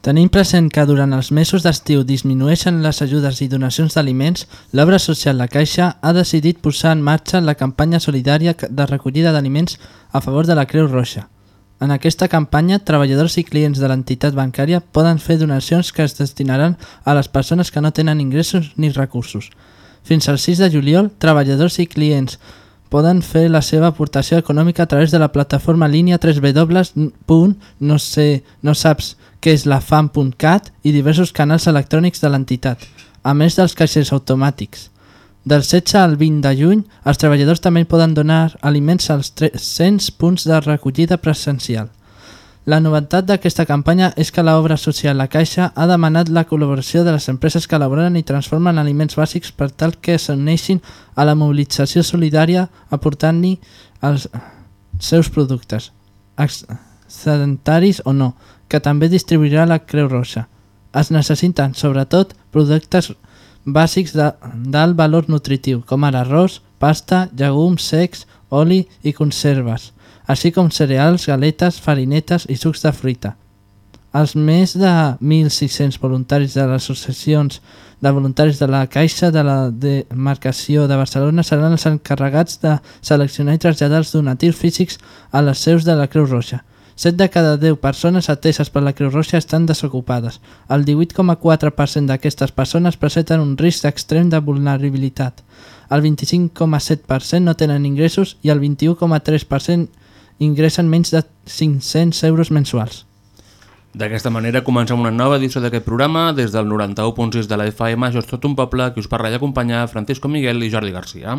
Tenim present que durant els mesos d'estiu disminueixen les ajudes i donacions d'aliments, l'obra social La Caixa ha decidit posar en marxa la campanya solidària de recollida d'aliments a favor de la Creu Roja. En aquesta campanya, treballadors i clients de l'entitat bancària poden fer donacions que es destinaran a les persones que no tenen ingressos ni recursos. Fins al 6 de juliol, treballadors i clients poden fer la seva aportació econòmica a través de la plataforma línia www.nosaps.què-és-la-fam.cat i diversos canals electrònics de l'entitat, a més dels caixers automàtics. Del 16 al 20 de juny, els treballadors també poden donar aliments als 300 punts de recollida presencial. La novetat d'aquesta campanya és que l'obra social La Caixa ha demanat la col·laboració de les empreses que elaboren i transformen aliments bàsics per tal que s'uneixin a la mobilització solidària aportant-hi els seus productes, sedentaris o no, que també distribuirà la Creu Roja. Es necessiten, sobretot, productes bàsics d'alt valor nutritiu, com ara arròs, pasta, llegums secs, oli i conserves, així com cereals, galetes, farinetes i sucs de fruita. Els més de 1.600 voluntaris de les associacions de voluntaris de la Caixa de la Demarcació de Barcelona seran els encarregats de seleccionar i traslladar els donatius físics a les seus de la Creu Roja. 7 de cada 10 persones ateses per la Creu Roja estan desocupades. El 18,4% d'aquestes persones presenten un risc extrem de vulnerabilitat. El 25,7% no tenen ingressos i el 21,3% ingressen menys de 500 euros mensuals. D'aquesta manera comencem una nova edició d'aquest programa des del 91.6 de la FM, això és tot un poble, que us parla i acompanya Francisco Miguel i Jordi Garcia.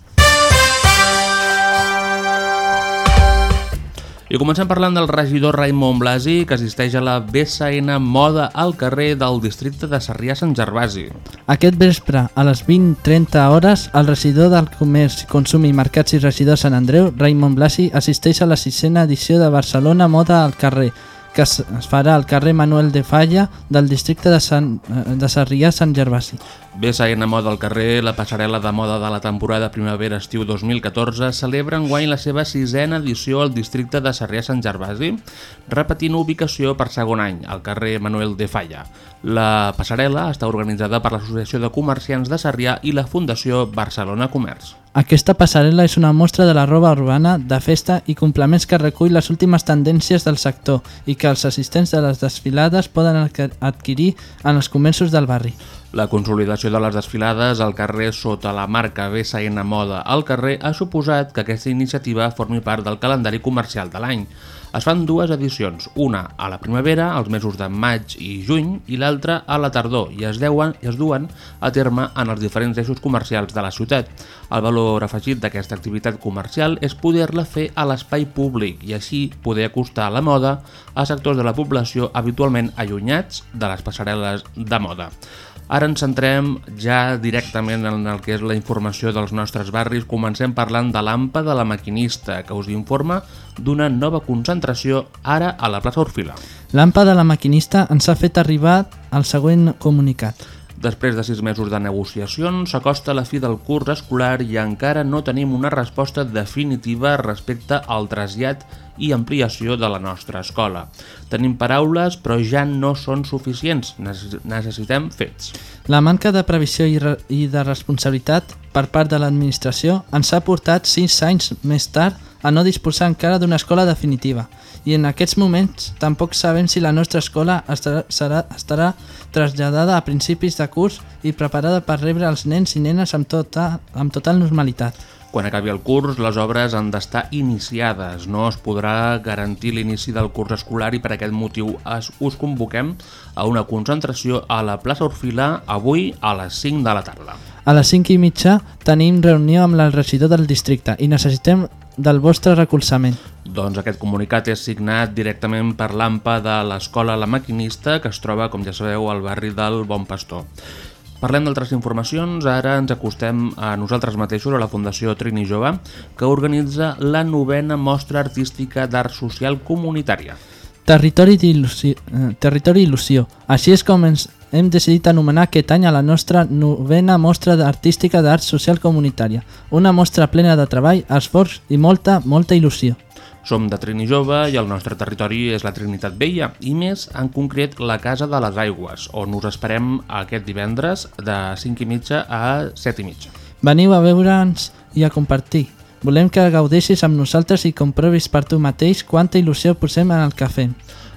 I comencem parlant del regidor Raimon Blasi, que assisteix a la BSN Moda al carrer del districte de Sarrià-Sant Gervasi. Aquest vespre, a les 20.30 hores, el regidor del Comerç, Consum i Mercats i regidor Sant Andreu, Raimon Blasi, assisteix a la sisena edició de Barcelona Moda al carrer, que es farà al carrer Manuel de Falla del districte de, Sant, de Sarrià-Sant Gervasi. BSN Moda al carrer, la passarel·la de moda de la temporada primavera-estiu 2014, celebra enguany la seva sisena edició al districte de Sarrià-Sant Gervasi, repetint ubicació per segon any, al carrer Manuel de Falla. La passarel·la està organitzada per l'Associació de Comerciants de Sarrià i la Fundació Barcelona Comerç. Aquesta passarel·la és una mostra de la roba urbana, de festa i complements que recull les últimes tendències del sector i que els assistents de les desfilades poden adquirir en els comerços del barri. La consolidació de les desfilades al carrer sota la marca BSN Moda al carrer ha suposat que aquesta iniciativa formi part del calendari comercial de l'any. Es fan dues edicions, una a la primavera, als mesos de maig i juny, i l'altra a la tardor, i es, deuen, i es duen a terme en els diferents eixos comercials de la ciutat. El valor afegit d'aquesta activitat comercial és poder-la fer a l'espai públic i així poder acostar la moda a sectors de la població habitualment allunyats de les passarel·les de moda. Ara ens centrem ja directament en el que és la informació dels nostres barris. Comencem parlant de l'AMPA de la Maquinista, que us informa d'una nova concentració ara a la plaça Orfila. L'AMPA de la Maquinista ens ha fet arribar el següent comunicat. Després de sis mesos de negociacions, s'acosta la fi del curs escolar i encara no tenim una resposta definitiva respecte al trasllat i ampliació de la nostra escola. Tenim paraules, però ja no són suficients. Necessitem fets. La manca de previsió i, i de responsabilitat per part de l'administració ens ha portat sis anys més tard a no disposar encara d'una escola definitiva i en aquests moments tampoc sabem si la nostra escola estarà, serà, estarà traslladada a principis de curs i preparada per rebre els nens i nenes amb, tota, amb total normalitat. Quan acabi el curs, les obres han d'estar iniciades. No es podrà garantir l'inici del curs escolar i per aquest motiu es, us convoquem a una concentració a la plaça Orfila avui a les 5 de la tarda. A les 5 i mitja tenim reunió amb el regidor del districte i necessitem del vostre recolzament. Doncs aquest comunicat és signat directament per l'AMPA de l'Escola La Maquinista, que es troba, com ja sabeu, al barri del Bon Pastor. Parlem d'altres informacions, ara ens acostem a nosaltres mateixos, a la Fundació Trini Jove, que organitza la novena mostra artística d'art social comunitària. Territori d'il·lusió. Eh, territori il·lusió. Així és com ens hem decidit anomenar aquest any a la nostra novena mostra artística d'art social comunitària. Una mostra plena de treball, esforç i molta, molta il·lusió. Som de Trini Jove i el nostre territori és la Trinitat Vella i més en concret la Casa de les Aigües, on us esperem aquest divendres de 5 i mitja a 7 i mitja. Veniu a veure'ns i a compartir. Volem que gaudeixis amb nosaltres i comprovis per tu mateix quanta il·lusió posem en el que fem.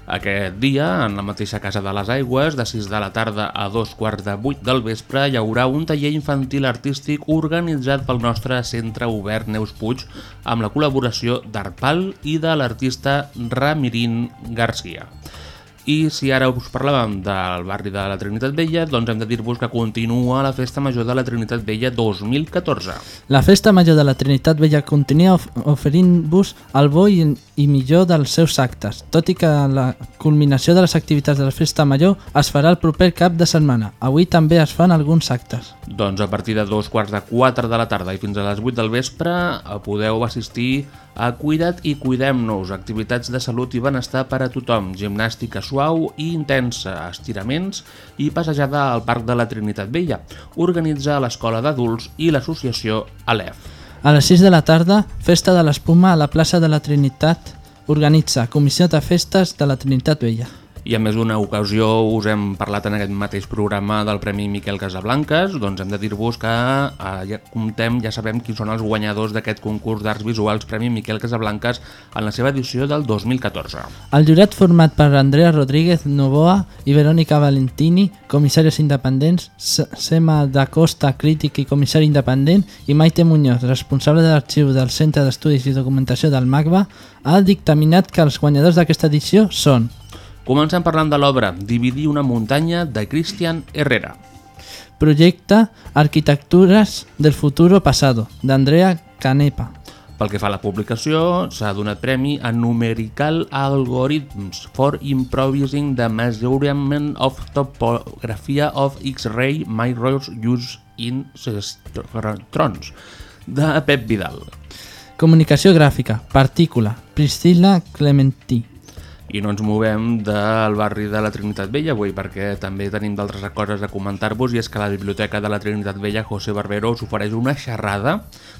Aquest dia, en la mateixa Casa de les Aigües, de 6 de la tarda a dos quarts de 8 del vespre, hi haurà un taller infantil artístic organitzat pel nostre centre obert Neus Puig amb la col·laboració d'Arpal i de l'artista Ramirín Garcia. I si ara us parlàvem del barri de la Trinitat Vella, doncs hem de dir-vos que continua la Festa Major de la Trinitat Vella 2014. La Festa Major de la Trinitat Vella continua of oferint-vos el bo i, i millor dels seus actes, tot i que la culminació de les activitats de la Festa Major es farà el proper cap de setmana. Avui també es fan alguns actes. Doncs a partir de dos quarts de 4 de la tarda i fins a les 8 del vespre eh, podeu assistir a Cuida't i Cuidem-nos, activitats de salut i benestar per a tothom, gimnàstica suau i intensa, estiraments i passejada al Parc de la Trinitat Vella. Organitza l'Escola d'Adults i l'associació Alef. A les 6 de la tarda, Festa de l'Espuma a la plaça de la Trinitat. Organitza Comissió de Festes de la Trinitat Vella. I a més d'una ocasió us hem parlat en aquest mateix programa del Premi Miquel Casablanques, doncs hem de dir-vos que eh, ja comptem, ja sabem quins són els guanyadors d'aquest concurs d'arts visuals Premi Miquel Casablanques en la seva edició del 2014. El jurat format per Andrea Rodríguez Novoa i Verónica Valentini, comissaris independents, Sema da Costa, crític i comissari independent, i Maite Muñoz, responsable de l'arxiu del Centre d'Estudis i Documentació del MACBA, ha dictaminat que els guanyadors d'aquesta edició són Comencem parlant de l'obra Dividir una muntanya de Christian Herrera. Projecte Arquitectures del Futuro Pasado, d'Andrea Canepa. Pel que fa a la publicació, s'ha donat premi a Numerical Algorithms for Improvising the Measurement of Topography of X-Ray Mirrors Used in Trons, de Pep Vidal. Comunicació gràfica, partícula, Priscilla Clementí. I no ens movem del barri de la Trinitat Vella avui perquè també tenim d'altres coses a comentar-vos i és que la Biblioteca de la Trinitat Vella José Barbero us ofereix una xerrada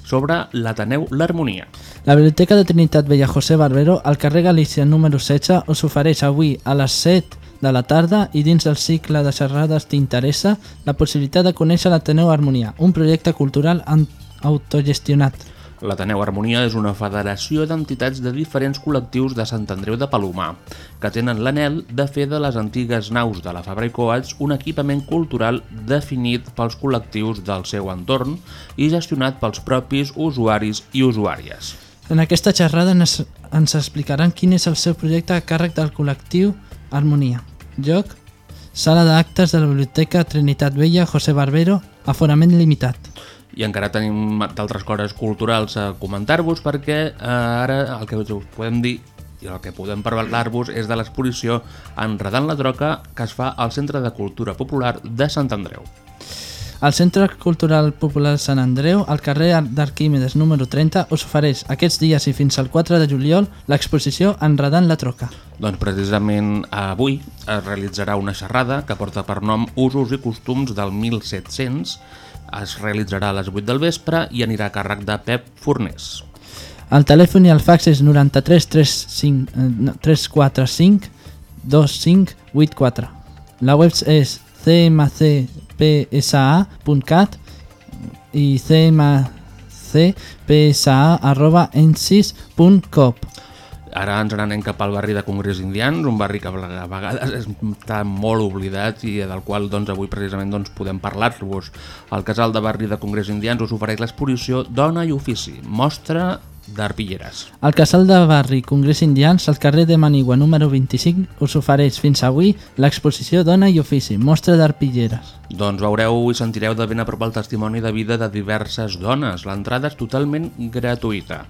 sobre l'Ateneu L'Harmonia. La Biblioteca de Trinitat Vella José Barbero, al carrer Galícia número 16, us ofereix avui a les 7 de la tarda i dins del cicle de xerrades t'interessa la possibilitat de conèixer l'Ateneu Harmonia, un projecte cultural autogestionat. L'Ateneu Harmonia és una federació d'entitats de diferents col·lectius de Sant Andreu de Palomar, que tenen l'anel de fer de les antigues naus de la Fabra i Coats un equipament cultural definit pels col·lectius del seu entorn i gestionat pels propis usuaris i usuàries. En aquesta xerrada ens, explicaran quin és el seu projecte a càrrec del col·lectiu Harmonia. Lloc, sala d'actes de la Biblioteca Trinitat Vella José Barbero, aforament limitat. I encara tenim d'altres coses culturals a comentar-vos perquè eh, ara el que us podem dir i el que podem parlar-vos és de l'exposició Enredant la Troca que es fa al Centre de Cultura Popular de Sant Andreu. El Centre Cultural Popular Sant Andreu, al carrer d'Arquímedes número 30, us ofereix aquests dies i fins al 4 de juliol l'exposició Enredant la Troca. Doncs precisament avui es realitzarà una xerrada que porta per nom Usos i costums del 1700. Es realitzarà a les 8 del vespre i anirà a càrrec de Pep Fornés. El telèfon i el fax és 93 35, eh, no, 345 2584. La web és cmcpsa.cat i cmc cpsa.ensis.cop. Ara ens n'anem cap al barri de Congrés Indians, un barri que a vegades està molt oblidat i del qual doncs, avui precisament doncs, podem parlar-vos. El casal de barri de Congrés Indians us ofereix l'exposició Dona i Ofici, mostra d'arpilleres. El casal de barri Congrés Indians, al carrer de Manigua número 25, us ofereix fins avui l'exposició Dona i Ofici, mostra d'arpilleres. Doncs veureu i sentireu de ben a prop el testimoni de vida de diverses dones. L'entrada és totalment gratuïta.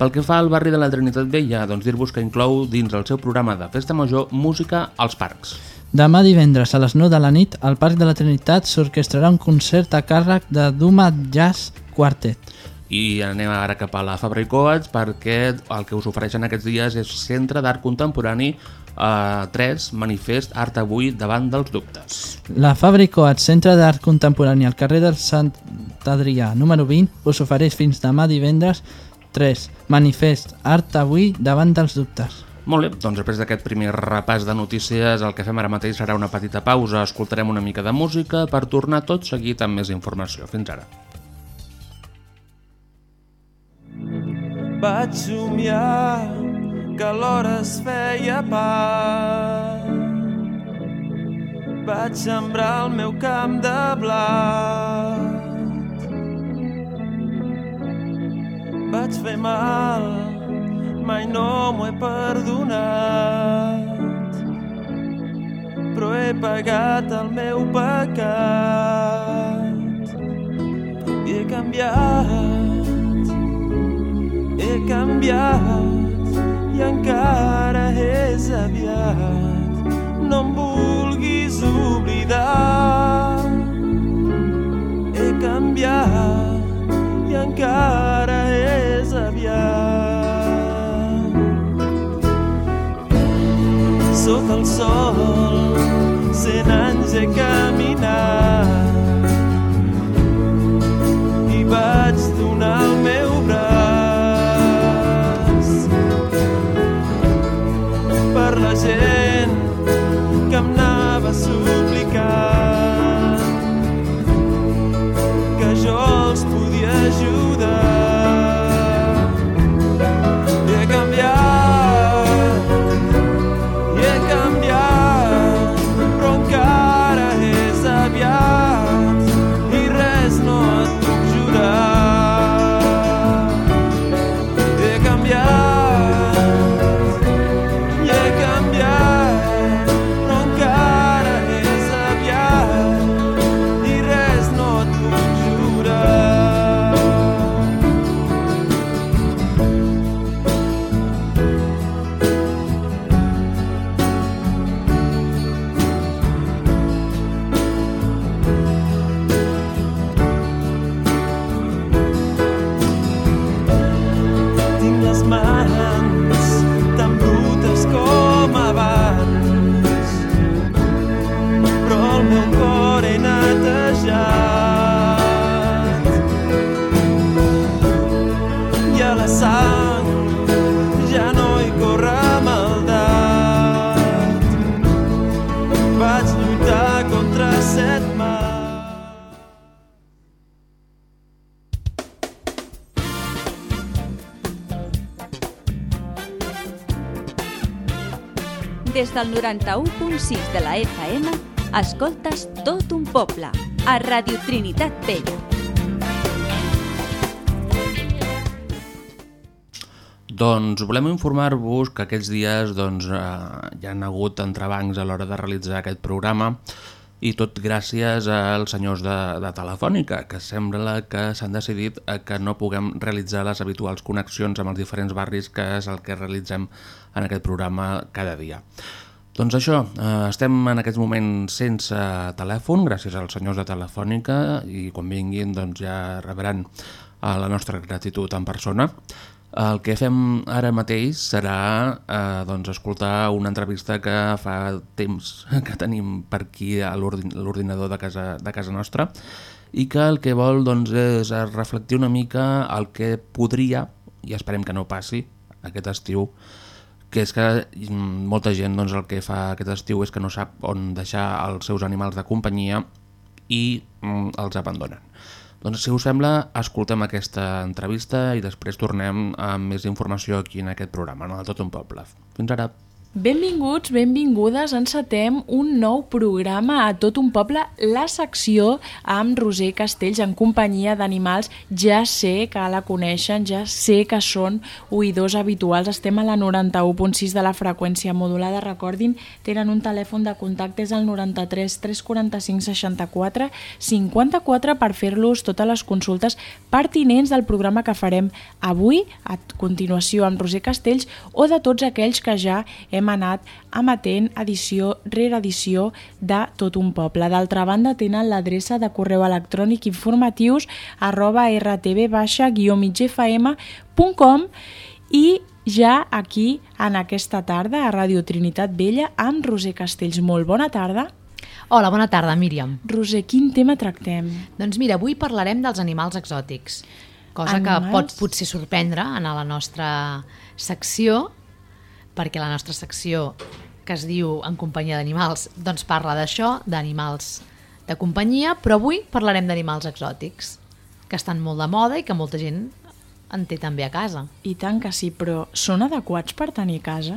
Pel que fa al barri de la Trinitat Vella, doncs dir-vos que inclou dins el seu programa de Festa Major música als parcs. Demà divendres a les 9 de la nit, al Parc de la Trinitat s'orquestrarà un concert a càrrec de Duma Jazz Quartet. I anem ara cap a la Fabra i Coats perquè el que us ofereixen aquests dies és Centre d'Art Contemporani eh, 3, Manifest Art Avui davant dels dubtes. La Fabricoat Centre d'Art Contemporani al carrer del Sant Adrià número 20 us ofereix fins demà divendres 3. Manifest Art Avui davant dels dubtes. Molt bé, doncs després d'aquest primer repàs de notícies el que fem ara mateix serà una petita pausa, escoltarem una mica de música per tornar tot seguit amb més informació. Fins ara. Vaig somiar que l'hora es feia part. Vaig sembrar el meu camp de blat. Vaig fer mal, mai no m'ho he perdonat. Però he pagat el meu pecat i he canviat he canviat i encara és aviat. No em vulguis oblidar. He canviat i encara és sol, cent anys Des del 91.6 de la FM, escoltes tot un poble, a Radio Trinitat Vella. Doncs volem informar-vos que aquests dies doncs, eh, hi han hagut entrebancs a l'hora de realitzar aquest programa i tot gràcies als senyors de, de Telefònica, que sembla que s'han decidit que no puguem realitzar les habituals connexions amb els diferents barris, que és el que realitzem en aquest programa cada dia. Doncs això, eh, estem en aquests moments sense telèfon, gràcies als senyors de Telefònica, i quan vinguin doncs, ja rebran eh, la nostra gratitud en persona. El que fem ara mateix serà eh, doncs, escoltar una entrevista que fa temps que tenim per aquí a l'ordi- l'ordinador de, casa, de casa nostra i que el que vol doncs, és reflectir una mica el que podria, i esperem que no passi, aquest estiu, que és que mm, molta gent doncs, el que fa aquest estiu és que no sap on deixar els seus animals de companyia i mm, els abandonen. Doncs si us sembla, escoltem aquesta entrevista i després tornem amb més informació aquí en aquest programa, en el Tot un Poble. Fins ara. Benvinguts, benvingudes, encetem un nou programa a tot un poble, la secció amb Roser Castells en companyia d'animals. Ja sé que la coneixen, ja sé que són oïdors habituals. Estem a la 91.6 de la freqüència modulada. Recordin, tenen un telèfon de contacte, és el 93 345 64 54 per fer-los totes les consultes pertinents del programa que farem avui, a continuació amb Roser Castells, o de tots aquells que ja hem anat emetent edició rere edició de tot un poble. D'altra banda, tenen l'adreça de correu electrònic informatius arroba rtb-migfm.com i ja aquí, en aquesta tarda, a Radio Trinitat Vella, amb Roser Castells. Molt bona tarda. Hola, bona tarda, Míriam. Roser, quin tema tractem? Doncs mira, avui parlarem dels animals exòtics, cosa Animals? que pot potser sorprendre en la nostra secció, perquè la nostra secció, que es diu En companyia d'animals, doncs parla d'això, d'animals de companyia, però avui parlarem d'animals exòtics, que estan molt de moda i que molta gent en té també a casa. I tant que sí, però són adequats per tenir a casa?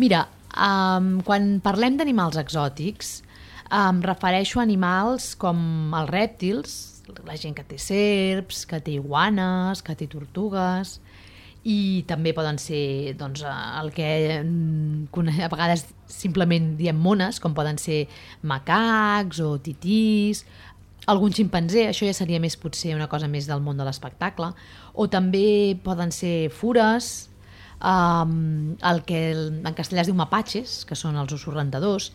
Mira, um, quan parlem d'animals exòtics, em refereixo a animals com els rèptils, la gent que té serps, que té iguanes, que té tortugues, i també poden ser doncs, el que mm, a vegades simplement diem mones, com poden ser macacs o titís, algun ximpanzé, això ja seria més potser una cosa més del món de l'espectacle, o també poden ser fures, um, el que en castellà es diu mapatges, que són els ossos rentadors,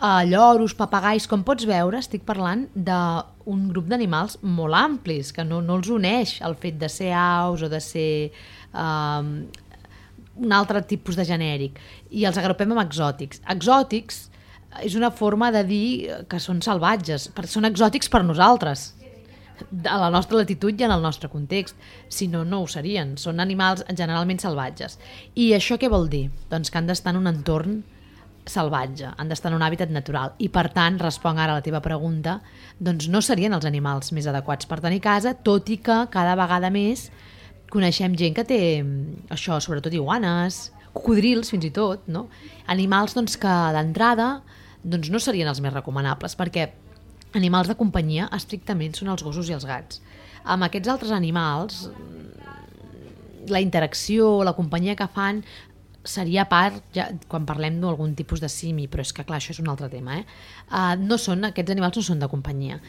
uh, lloros, papagais, com pots veure, estic parlant d'un grup d'animals molt amplis, que no, no els uneix el fet de ser aus o de ser um, un altre tipus de genèric. I els agrupem amb exòtics. Exòtics és una forma de dir que són salvatges, perquè són exòtics per nosaltres, a la nostra latitud i en el nostre context. Si no, no ho serien. Són animals generalment salvatges. I això què vol dir? Doncs que han d'estar en un entorn salvatge, han d'estar en un hàbitat natural i per tant, responc ara a la teva pregunta, doncs no serien els animals més adequats per tenir casa, tot i que cada vegada més coneixem gent que té mm, això, sobretot iguanes, cocodrils fins i tot, no? Animals doncs, que d'entrada doncs, no serien els més recomanables perquè animals de companyia estrictament són els gossos i els gats. Amb aquests altres animals mm, la interacció, la companyia que fan seria part, ja, quan parlem d'algun tipus de simi, però és que clar, això és un altre tema, eh? Uh, no són, aquests animals no són de companyia.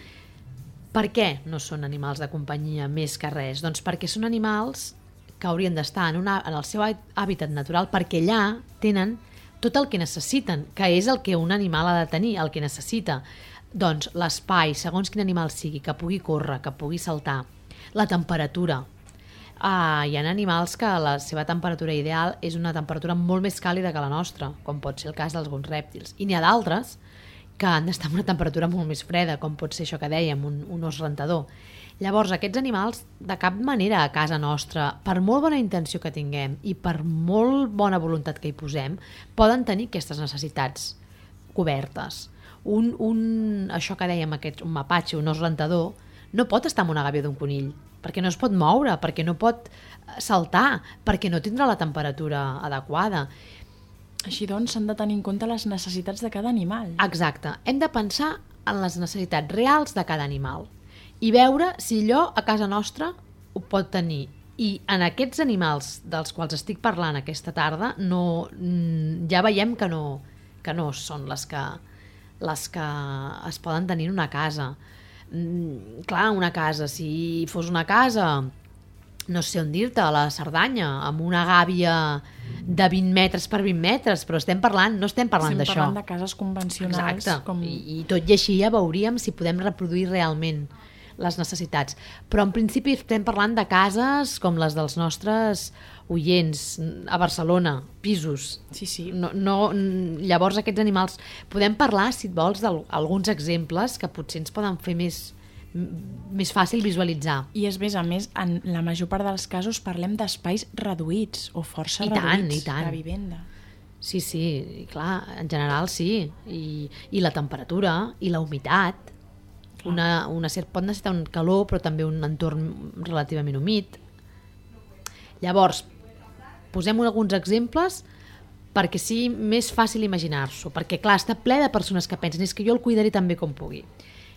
Per què no són animals de companyia més que res? Doncs perquè són animals que haurien d'estar en, una, en el seu hàbitat natural perquè allà tenen tot el que necessiten, que és el que un animal ha de tenir, el que necessita. Doncs l'espai, segons quin animal sigui, que pugui córrer, que pugui saltar, la temperatura, Uh, hi ha animals que la seva temperatura ideal és una temperatura molt més càlida que la nostra, com pot ser el cas d'alguns rèptils. I n'hi ha d'altres que han d'estar en una temperatura molt més freda, com pot ser això que dèiem, un, un os rentador. Llavors, aquests animals, de cap manera a casa nostra, per molt bona intenció que tinguem i per molt bona voluntat que hi posem, poden tenir aquestes necessitats cobertes. Un, un, això que dèiem, aquest, un mapatge, un os rentador, no pot estar en una gàbia d'un conill, perquè no es pot moure, perquè no pot eh, saltar, perquè no tindrà la temperatura adequada. Així doncs, s'han de tenir en compte les necessitats de cada animal. Exacte. Hem de pensar en les necessitats reals de cada animal i veure si allò a casa nostra ho pot tenir. I en aquests animals dels quals estic parlant aquesta tarda no, mm, ja veiem que no, que no són les que, les que es poden tenir en una casa. Mm, clar, una casa, si fos una casa no sé on dir-te, a la Cerdanya, amb una gàbia de 20 metres per 20 metres, però estem parlant, no estem parlant Estem d'això. parlant de cases convencionals. Exacte, Com... I, i tot i així ja veuríem si podem reproduir realment les necessitats. Però en principi estem parlant de cases com les dels nostres oients a Barcelona, pisos. Sí, sí. No, no, llavors aquests animals... Podem parlar, si et vols, d'alguns exemples que potser ens poden fer més, més fàcil visualitzar. I és més, a més, en la major part dels casos parlem d'espais reduïts o força I tant, reduïts i tant. de vivenda. Sí, sí, i clar, en general sí. I, i la temperatura, i la humitat. Una, una serp pot necessitar un calor, però també un entorn relativament humit. Llavors, posem alguns exemples perquè sigui més fàcil imaginar-s'ho, perquè clar, està ple de persones que pensen és que jo el cuidaré tan bé com pugui.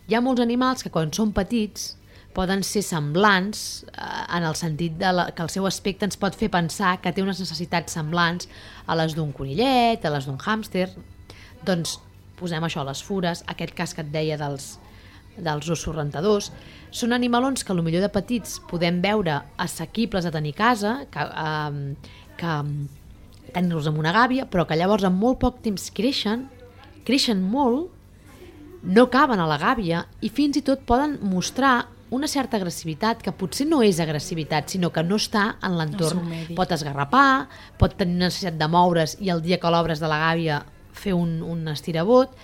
Hi ha molts animals que quan són petits poden ser semblants eh, en el sentit de la, que el seu aspecte ens pot fer pensar que té unes necessitats semblants a les d'un conillet, a les d'un hàmster. Doncs posem això, les fures, aquest cas que et deia dels, dels ossos rentadors, són animalons que millor de petits podem veure assequibles a tenir a casa, que, eh, que tenir-los en una gàbia, però que llavors en molt poc temps creixen, creixen molt, no caben a la gàbia i fins i tot poden mostrar una certa agressivitat que potser no és agressivitat, sinó que no està en l'entorn. Pot esgarrapar, pot tenir necessitat de moure's i el dia que l'obres de la gàbia fer un, un estirabot.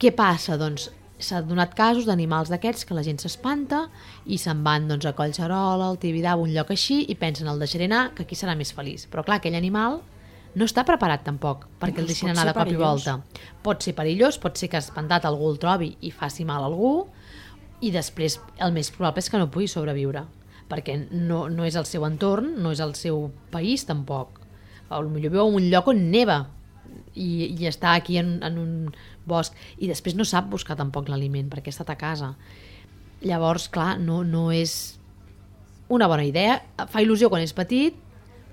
Què passa? Doncs s'ha donat casos d'animals d'aquests que la gent s'espanta i se'n van doncs, a Collserola, al Tibidabo, un lloc així, i pensen el deixaré anar, que aquí serà més feliç. Però clar, aquell animal no està preparat tampoc perquè el Doncs deixin anar de cop i perillós. volta. Pot ser perillós, pot ser que espantat algú el trobi i faci mal a algú, i després el més probable és que no pugui sobreviure perquè no, no és el seu entorn, no és el seu país tampoc. Millor viu en un lloc on neva i, i està aquí en, en un bosc i després no sap buscar tampoc l'aliment perquè ha estat a casa. Llavors, clar, no, no és una bona idea. Fa il·lusió quan és petit,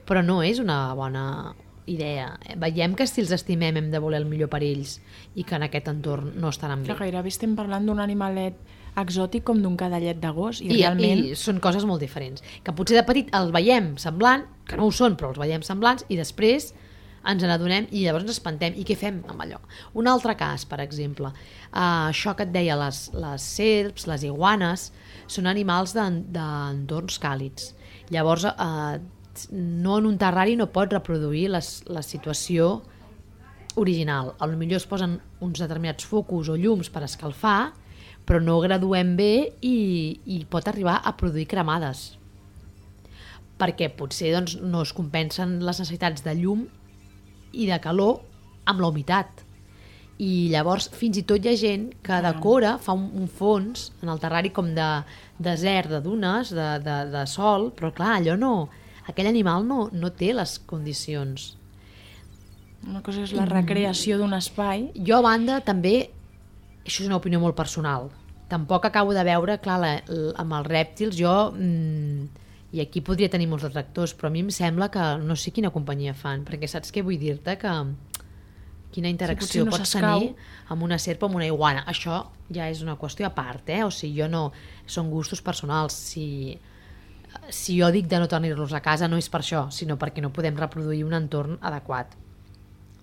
però no és una bona idea. Veiem que si els estimem hem de voler el millor per ells i que en aquest entorn no estaran bé. Clar, gairebé estem parlant d'un animalet exòtic com d'un cadallet de gos i, I, realment I són coses molt diferents. Que potser de petit els veiem semblant, que no ho són, però els veiem semblants, i després ens n'adonem i llavors ens espantem. I què fem amb allò? Un altre cas, per exemple, uh, això que et deia, les, les serps, les iguanes, són animals d'en- d'entorns càlids. Llavors, uh, no en un terrari no pot reproduir les, la situació original. A lo millor es posen uns determinats focus o llums per escalfar, però no graduem bé i, i pot arribar a produir cremades perquè potser doncs, no es compensen les necessitats de llum i de calor amb la humitat. I llavors fins i tot hi ha gent que decora, fa un, un fons en el terrari com de desert, de dunes, de, de, de sol, però clar, allò no... Aquell animal no, no té les condicions. una cosa és la recreació d'un espai Jo, a banda, també, això és una opinió molt personal, tampoc acabo de veure, clar, la, l- amb els rèptils, jo, mm, i aquí podria tenir molts detractors, però a mi em sembla que no sé quina companyia fan, perquè saps què vull dir-te? Que quina interacció potser no pots tenir amb una serp o amb una iguana. Això ja és una qüestió a part, eh? O sigui, jo no... Són gustos personals. Si, si jo dic de no tenir-los a casa no és per això, sinó perquè no podem reproduir un entorn adequat.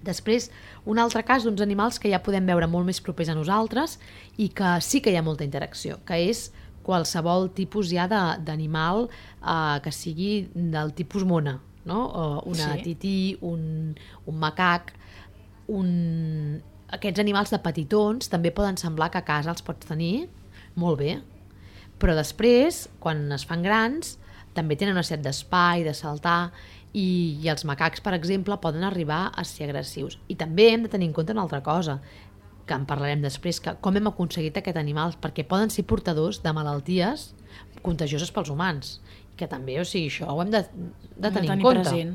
Després, un altre cas d'uns animals que ja podem veure molt més propers a nosaltres i que sí que hi ha molta interacció, que és qualsevol tipus ja d'animal eh, que sigui del tipus mona, no? O una Sí. tití, un, un macac, un... aquests animals de petitons també poden semblar que a casa els pots tenir molt bé, però després, quan es fan grans, també tenen una set d'espai, de saltar, i, i els macacs, per exemple, poden arribar a ser agressius. I també hem de tenir en compte una altra cosa, que en parlarem després, que com hem aconseguit aquest animal, perquè poden ser portadors de malalties contagioses pels humans, que també, o sigui, això ho hem de, de tenir, en tenir compte. present.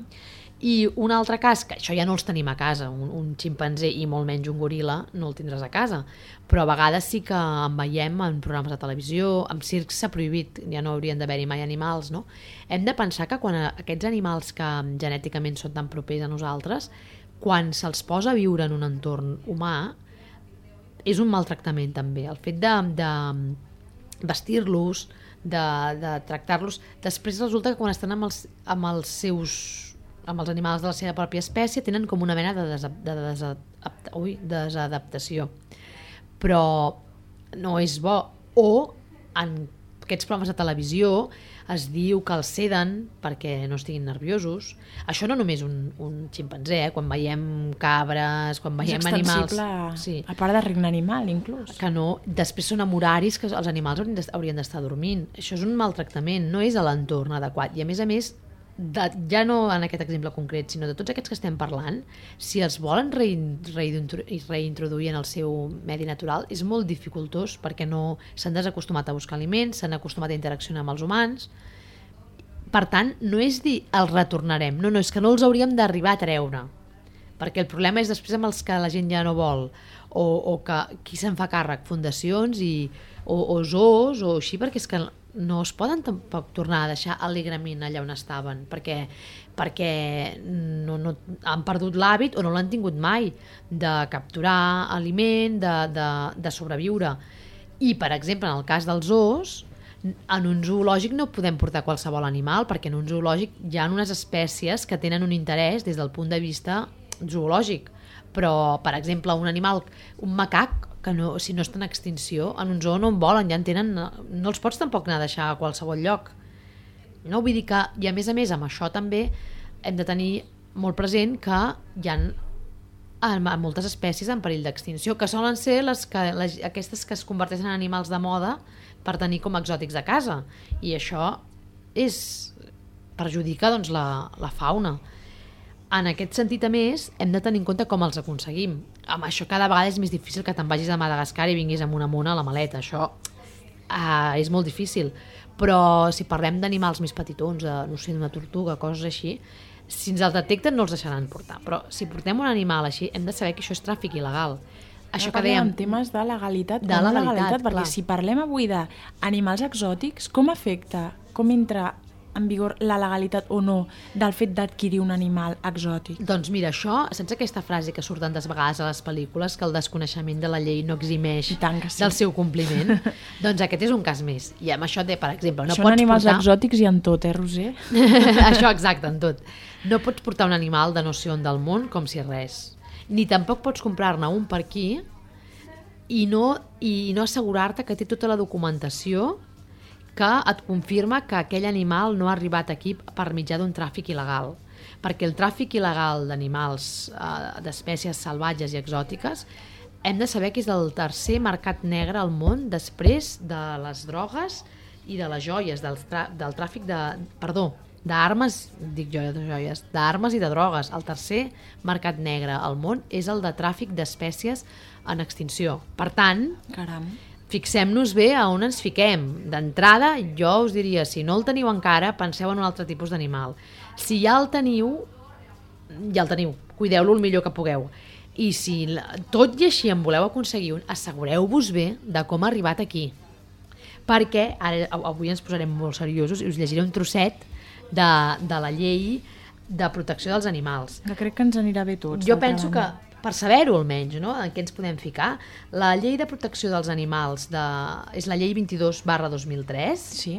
I un altre cas, que això ja no els tenim a casa, un, un ximpanzé i molt menys un goril·la no el tindràs a casa, però a vegades sí que en veiem en programes de televisió, amb circs s'ha prohibit, ja no haurien d'haver-hi mai animals, no? Hem de pensar que quan aquests animals que genèticament són tan propers a nosaltres, quan se'ls posa a viure en un entorn humà, és un maltractament també. El fet de, de vestir-los, de, de tractar-los... Després resulta que quan estan amb els, amb els seus amb els animals de la seva pròpia espècie tenen com una mena de, desa, de, desa, ui, desadaptació però no és bo o en aquests programes de televisió es diu que els ceden perquè no estiguin nerviosos això no només un, un ximpanzé eh? quan veiem cabres quan veiem animals extensible sí, a part de regne animal, inclús. que no, després són amb horaris que els animals haurien d'estar dormint. Això és un maltractament, no és a l'entorn adequat. I a més a més, de, ja no en aquest exemple concret, sinó de tots aquests que estem parlant, si els volen rein- reintro- reintroduir en el seu medi natural, és molt dificultós perquè no s'han desacostumat a buscar aliments, s'han acostumat a interaccionar amb els humans. Per tant, no és dir els retornarem, no, no, és que no els hauríem d'arribar a treure. Perquè el problema és després amb els que la gent ja no vol, o, o que qui se'n fa càrrec, fundacions i, o, o zoos o així, perquè és que no es poden tampoc tornar a deixar alegrement allà on estaven, perquè, perquè no, no, han perdut l'hàbit o no l'han tingut mai de capturar aliment, de, de, de sobreviure. I, per exemple, en el cas dels zoos, en un zoològic no podem portar qualsevol animal perquè en un zoològic hi ha unes espècies que tenen un interès des del punt de vista zoològic però, per exemple, un animal, un macac que no, si no està en extinció, en un zoo no en volen, ja en tenen, no els pots tampoc anar a deixar a qualsevol lloc. No? Vull dir que, i a més a més, amb això també hem de tenir molt present que hi ha moltes espècies en perill d'extinció, que solen ser les que, les, aquestes que es converteixen en animals de moda per tenir com exòtics de casa. I això és perjudica doncs, la, la fauna. En aquest sentit, a més, hem de tenir en compte com els aconseguim. Amb això cada vegada és més difícil que te'n vagis a Madagascar i vinguis amb una mona a la maleta. Això uh, és molt difícil. Però si parlem d'animals més petitons, de, no sé, d'una tortuga, coses així, si ens el detecten no els deixaran portar. Però si portem un animal així, hem de saber que això és tràfic il·legal. Això que parlem dèiem... temes de legalitat, De legalitat, legalitat perquè clar. si parlem avui d'animals exòtics, com afecta, com entra en vigor la legalitat o no del fet d'adquirir un animal exòtic? Doncs mira, això, saps aquesta frase que surt tantes vegades a les pel·lícules, que el desconeixement de la llei no eximeix tant sí. del seu compliment? doncs aquest és un cas més. I amb això té, per exemple, no Són pots animals portar... exòtics i en tot, eh, Roser? això exacte, en tot. No pots portar un animal de no sé on del món com si res. Ni tampoc pots comprar-ne un per aquí i no, i no assegurar-te que té tota la documentació que et confirma que aquell animal no ha arribat aquí per mitjà d'un tràfic il·legal. Perquè el tràfic il·legal d'animals, eh, d'espècies salvatges i exòtiques, hem de saber que és el tercer mercat negre al món després de les drogues i de les joies, del, del tràfic de... Perdó, d'armes, dic joies de joies, d'armes i de drogues. El tercer mercat negre al món és el de tràfic d'espècies en extinció. Per tant, Caram. Fixem-nos bé a on ens fiquem. D'entrada, jo us diria, si no el teniu encara, penseu en un altre tipus d'animal. Si ja el teniu, ja el teniu, cuideu-lo el millor que pugueu. I si tot i així en voleu aconseguir un, assegureu-vos bé de com ha arribat aquí. Perquè, ara, avui ens posarem molt seriosos i us llegiré un trosset de, de la llei de protecció dels animals. Que crec que ens anirà bé tots. Jo penso que. Per saber-ho almenys, no? en què ens podem ficar, la llei de protecció dels animals de, és la llei 22 barra 2003, Sí.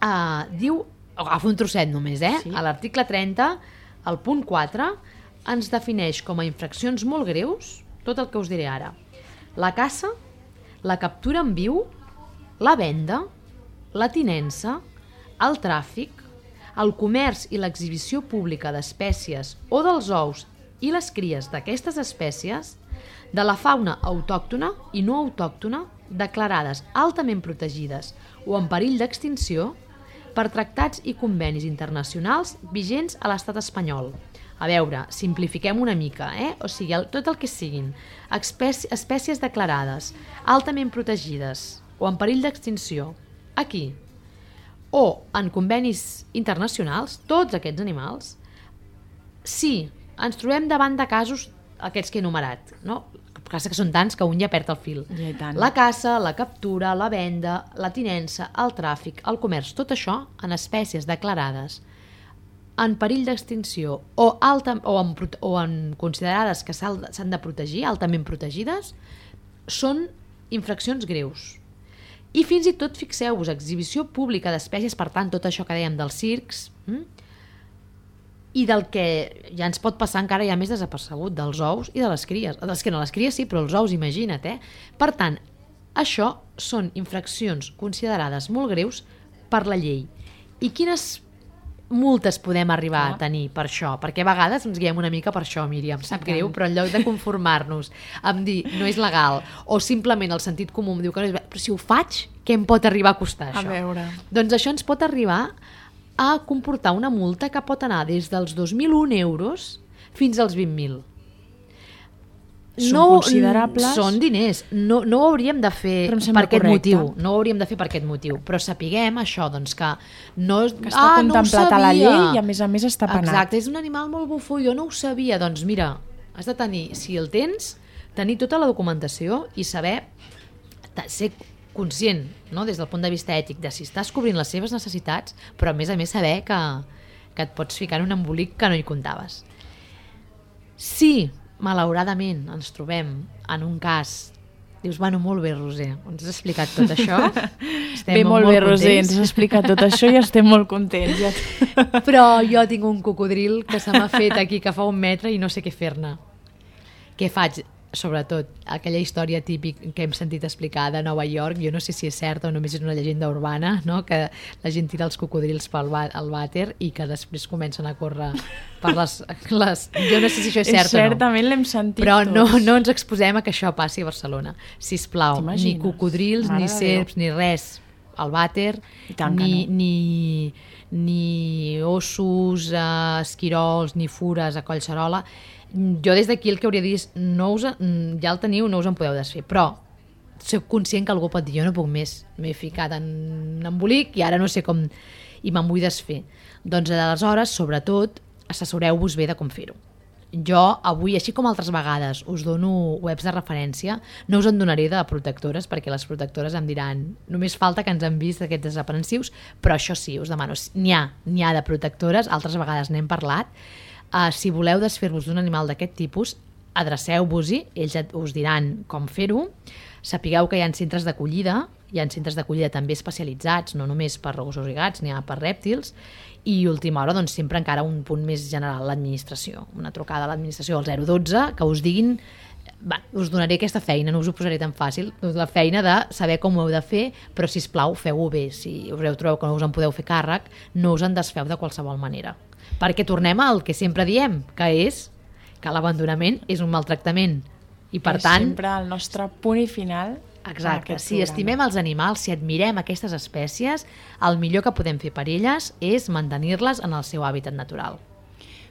uh, diu, agafa un trosset només, eh? Sí. A l'article 30, el punt 4, ens defineix com a infraccions molt greus tot el que us diré ara. La caça, la captura en viu, la venda, la tinença, el tràfic, el comerç i l'exhibició pública d'espècies o dels ous i les cries d'aquestes espècies, de la fauna autòctona i no autòctona declarades altament protegides o en perill d'extinció per tractats i convenis internacionals vigents a l'estat espanyol. A veure, simplifiquem una mica, eh? O sigui, el, tot el que siguin espècies, espècies declarades altament protegides o en perill d'extinció aquí o en convenis internacionals, tots aquests animals, si ens trobem davant de casos aquests que he enumerat, no? Caça que són tants que un ja perd el fil. Ja tant. La caça, la captura, la venda, la tinença, el tràfic, el comerç, tot això en espècies declarades en perill d'extinció o, alta, o, en, o en considerades que s'han s'han de protegir, altament protegides, són infraccions greus. I fins i tot, fixeu-vos, exhibició pública d'espècies, per tant, tot això que dèiem dels circs, hm? I del que ja ens pot passar encara ja més desapercebut, dels ous i de les cries. Dels que no les cries sí, però els ous, imagina't, eh? Per tant, això són infraccions considerades molt greus per la llei. I quines multes podem arribar a tenir per això? Perquè a vegades ens guiem una mica per això, Míriam, sap tant. greu, però en lloc de conformar-nos amb dir no és legal o simplement el sentit comú em diu que no és... Però si ho faig, què em pot arribar a costar A això? veure. Doncs això ens pot arribar a comportar una multa que pot anar des dels 2.001 euros fins als 20.000. Són considerables. Són diners. No, no ho hauríem de fer per aquest correcte. motiu. No ho hauríem de fer per aquest motiu. Però sapiguem això, doncs que no... Que està ah, no contemplat a la llei i a més a més està penat. Exacte, és un animal molt bufó, jo no ho sabia. Doncs mira, has de tenir, si el tens, tenir tota la documentació i saber ser conscient, no? des del punt de vista ètic, de si estàs cobrint les seves necessitats, però a més a més saber que, que et pots ficar en un embolic que no hi comptaves. Si, malauradament, ens trobem en un cas Dius, bueno, molt bé, Roser, ens has explicat tot això. Estem Bé, molt, bé, Roser, contents. ens has explicat tot això i estem molt contents. Ja. Però jo tinc un cocodril que se m'ha fet aquí que fa un metre i no sé què fer-ne. Què faig? Sobretot, aquella història típic que hem sentit explicar de Nova York, jo no sé si és certa o només és una llegenda urbana, no? que la gent tira els cocodrils pel al vàter i que després comencen a córrer per les... les... Jo no sé si això és cert o no. Certament l'hem sentit Però no, no ens exposem a que això passi a Barcelona. Si plau, ni cocodrils, Mare ni serps, ni res al vàter, ni, no. ni, ni ossos, eh, esquirols, ni fures a Collserola. Jo des d'aquí el que hauria dir és no us, mm, ja el teniu, no us en podeu desfer, però soc conscient que algú pot dir jo no puc més, m'he ficat en un embolic i ara no sé com i me'n vull desfer. Doncs aleshores, sobretot, assessoreu-vos bé de com fer-ho. Jo avui, així com altres vegades, us dono webs de referència, no us en donaré de protectores, perquè les protectores em diran només falta que ens han vist aquests desaprensius, però això sí, us demano, n'hi ha, n'hi ha de protectores, altres vegades n'hem parlat, uh, si voleu desfer-vos d'un animal d'aquest tipus, adreceu-vos-hi, ells us diran com fer-ho, sapigueu que hi ha centres d'acollida, hi ha centres d'acollida també especialitzats, no només per gossos i gats, n'hi ha per rèptils, i última hora, doncs, sempre encara un punt més general, l'administració. Una trucada a l'administració al 012, que us diguin va, us donaré aquesta feina, no us ho posaré tan fàcil, la feina de saber com ho heu de fer, però si us plau feu-ho bé. Si us heu trobeu que no us en podeu fer càrrec, no us en desfeu de qualsevol manera. Perquè tornem al que sempre diem, que és que l'abandonament és un maltractament. I per És tant, sempre el nostre punt i final Exacte, si programa. estimem els animals, si admirem aquestes espècies, el millor que podem fer per elles és mantenir-les en el seu hàbitat natural.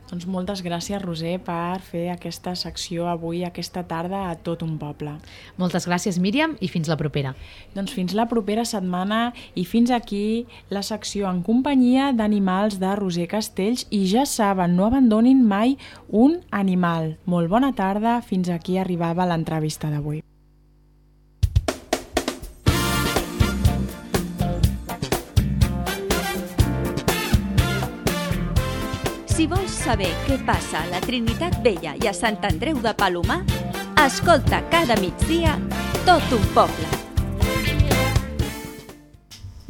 Doncs moltes gràcies, Roser, per fer aquesta secció avui, aquesta tarda, a tot un poble. Moltes gràcies, Míriam, i fins la propera. Doncs fins la propera setmana i fins aquí la secció en companyia d'animals de Roser Castells i ja saben, no abandonin mai un animal. Molt bona tarda, fins aquí arribava l'entrevista d'avui. Si vols saber què passa a la Trinitat Vella i a Sant Andreu de Palomar, escolta cada migdia tot un poble.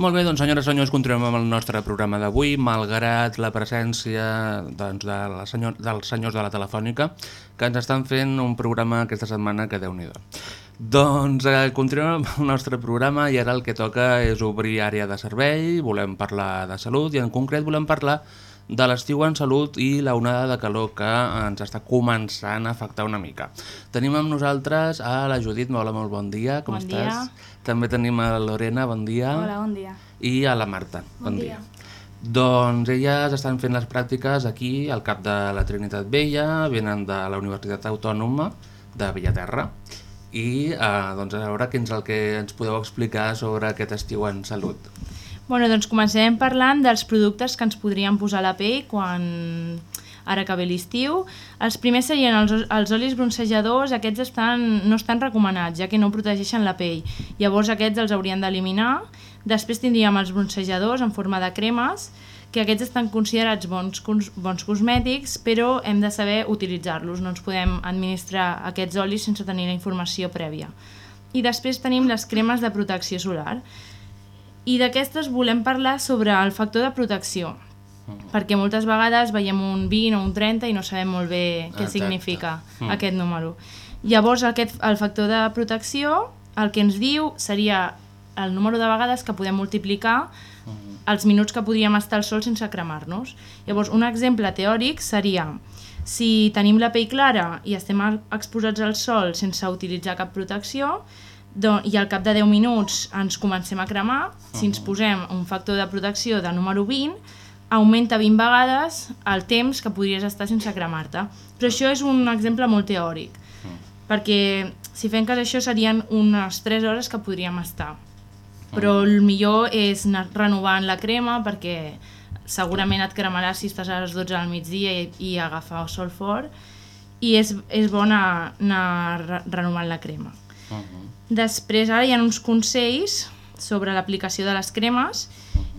Molt bé, doncs senyores i senyors, continuem amb el nostre programa d'avui, malgrat la presència doncs, de la senyor, dels senyors de la Telefònica, que ens estan fent un programa aquesta setmana que déu nhi Doncs eh, continuem amb el nostre programa i ara el que toca és obrir àrea de servei, volem parlar de salut i en concret volem parlar de l'estiu en salut i la onada de calor que ens està començant a afectar una mica. Tenim amb nosaltres a la Judit, hola, molt bon dia, com Bon estàs? dia. També tenim a la Lorena, bon dia. Hola, bon dia. I a la Marta, bon, Bon dia. dia. Doncs elles estan fent les pràctiques aquí, al cap de la Trinitat Vella, venen de la Universitat Autònoma de Villaterra i eh, doncs a veure què és el que ens podeu explicar sobre aquest estiu en salut. Bueno, doncs comencem parlant dels productes que ens podrien posar a la pell quan ara que ve l'estiu. Els primers serien els, els olis bronzejadors, aquests estan, no estan recomanats, ja que no protegeixen la pell. Llavors aquests els haurien d'eliminar. Després tindríem els bronzejadors en forma de cremes, que aquests estan considerats bons, bons cosmètics, però hem de saber utilitzar-los. No ens podem administrar aquests olis sense tenir la informació prèvia. I després tenim les cremes de protecció solar. I d'aquestes volem parlar sobre el factor de protecció, perquè moltes vegades veiem un 20 o un 30 i no sabem molt bé què Exacte. significa Mm. aquest número. Llavors, aquest, el factor de protecció el que ens diu seria el número de vegades que podem multiplicar els minuts que podríem estar al sol sense cremar-nos. Llavors, un exemple teòric seria si tenim la pell clara i estem exposats al sol sense utilitzar cap protecció do, i al cap de 10 minuts ens comencem a cremar, si ens posem un factor de protecció de número 20, augmenta 20 vegades el temps que podries estar sense cremar-te. Però això és un exemple molt teòric, perquè si fem cas això serien unes 3 hores que podríem estar. Però el millor és anar renovant la crema perquè segurament et cremaràs si estàs a les 12 del migdia i, i agafar sol fort i és, és bo anar, anar re- renovant la crema. Després, ara hi ha uns consells sobre l'aplicació de les cremes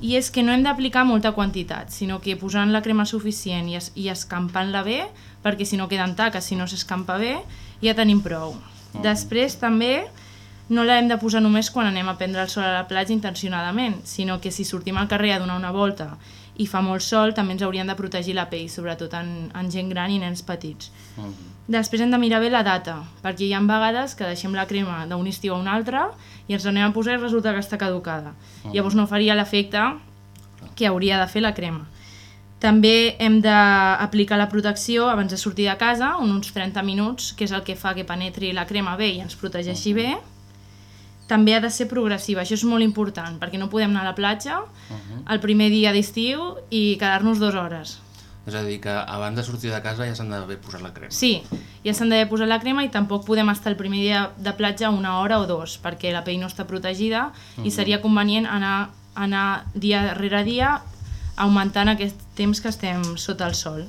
i és que no hem d'aplicar molta quantitat, sinó que posant la crema suficient i, es, i escampant-la bé, perquè si no queden taques, si no s'escampa bé, ja tenim prou. Després també no l'hem de posar només quan anem a prendre el sol a la platja intencionadament, sinó que si sortim al carrer a donar una volta i fa molt sol, també ens haurien de protegir la pell, sobretot en, en gent gran i nens petits. Després hem de mirar bé la data, perquè hi ha vegades que deixem la crema d'un estiu a un altre i ens l'anem a posar i resulta que està caducada. Llavors no faria l'efecte que hauria de fer la crema. També hem d'aplicar la protecció abans de sortir de casa, en uns 30 minuts, que és el que fa que penetri la crema bé i ens protegeixi bé. També ha de ser progressiva, això és molt important, perquè no podem anar a la platja el primer dia d'estiu i quedar-nos dues hores. És a dir, que abans de sortir de casa ja s'han d'haver posat la crema. Sí, ja s'han d'haver posat la crema i tampoc podem estar el primer dia de platja una hora o dos, perquè la pell no està protegida i Mhm. seria convenient anar, anar dia rere dia augmentant aquest temps que estem sota el sol.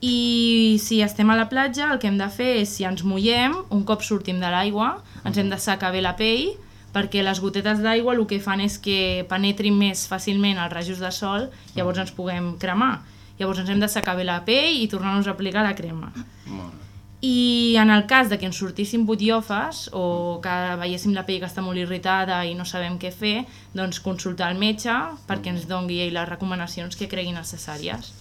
I si estem a la platja, el que hem de fer és, si ens mullem, un cop sortim de l'aigua, ens hem de secar bé la pell, perquè les gotetes d'aigua el que fan és que penetrin més fàcilment els rajos de sol, llavors ens puguem cremar. Llavors ens hem de secar bé la pell i tornar-nos a aplicar la crema. I en el cas de que ens sortissin butiofes o que veiéssim la pell que està molt irritada i no sabem què fer, doncs consultar el metge perquè ens dongui les recomanacions que cregui necessàries.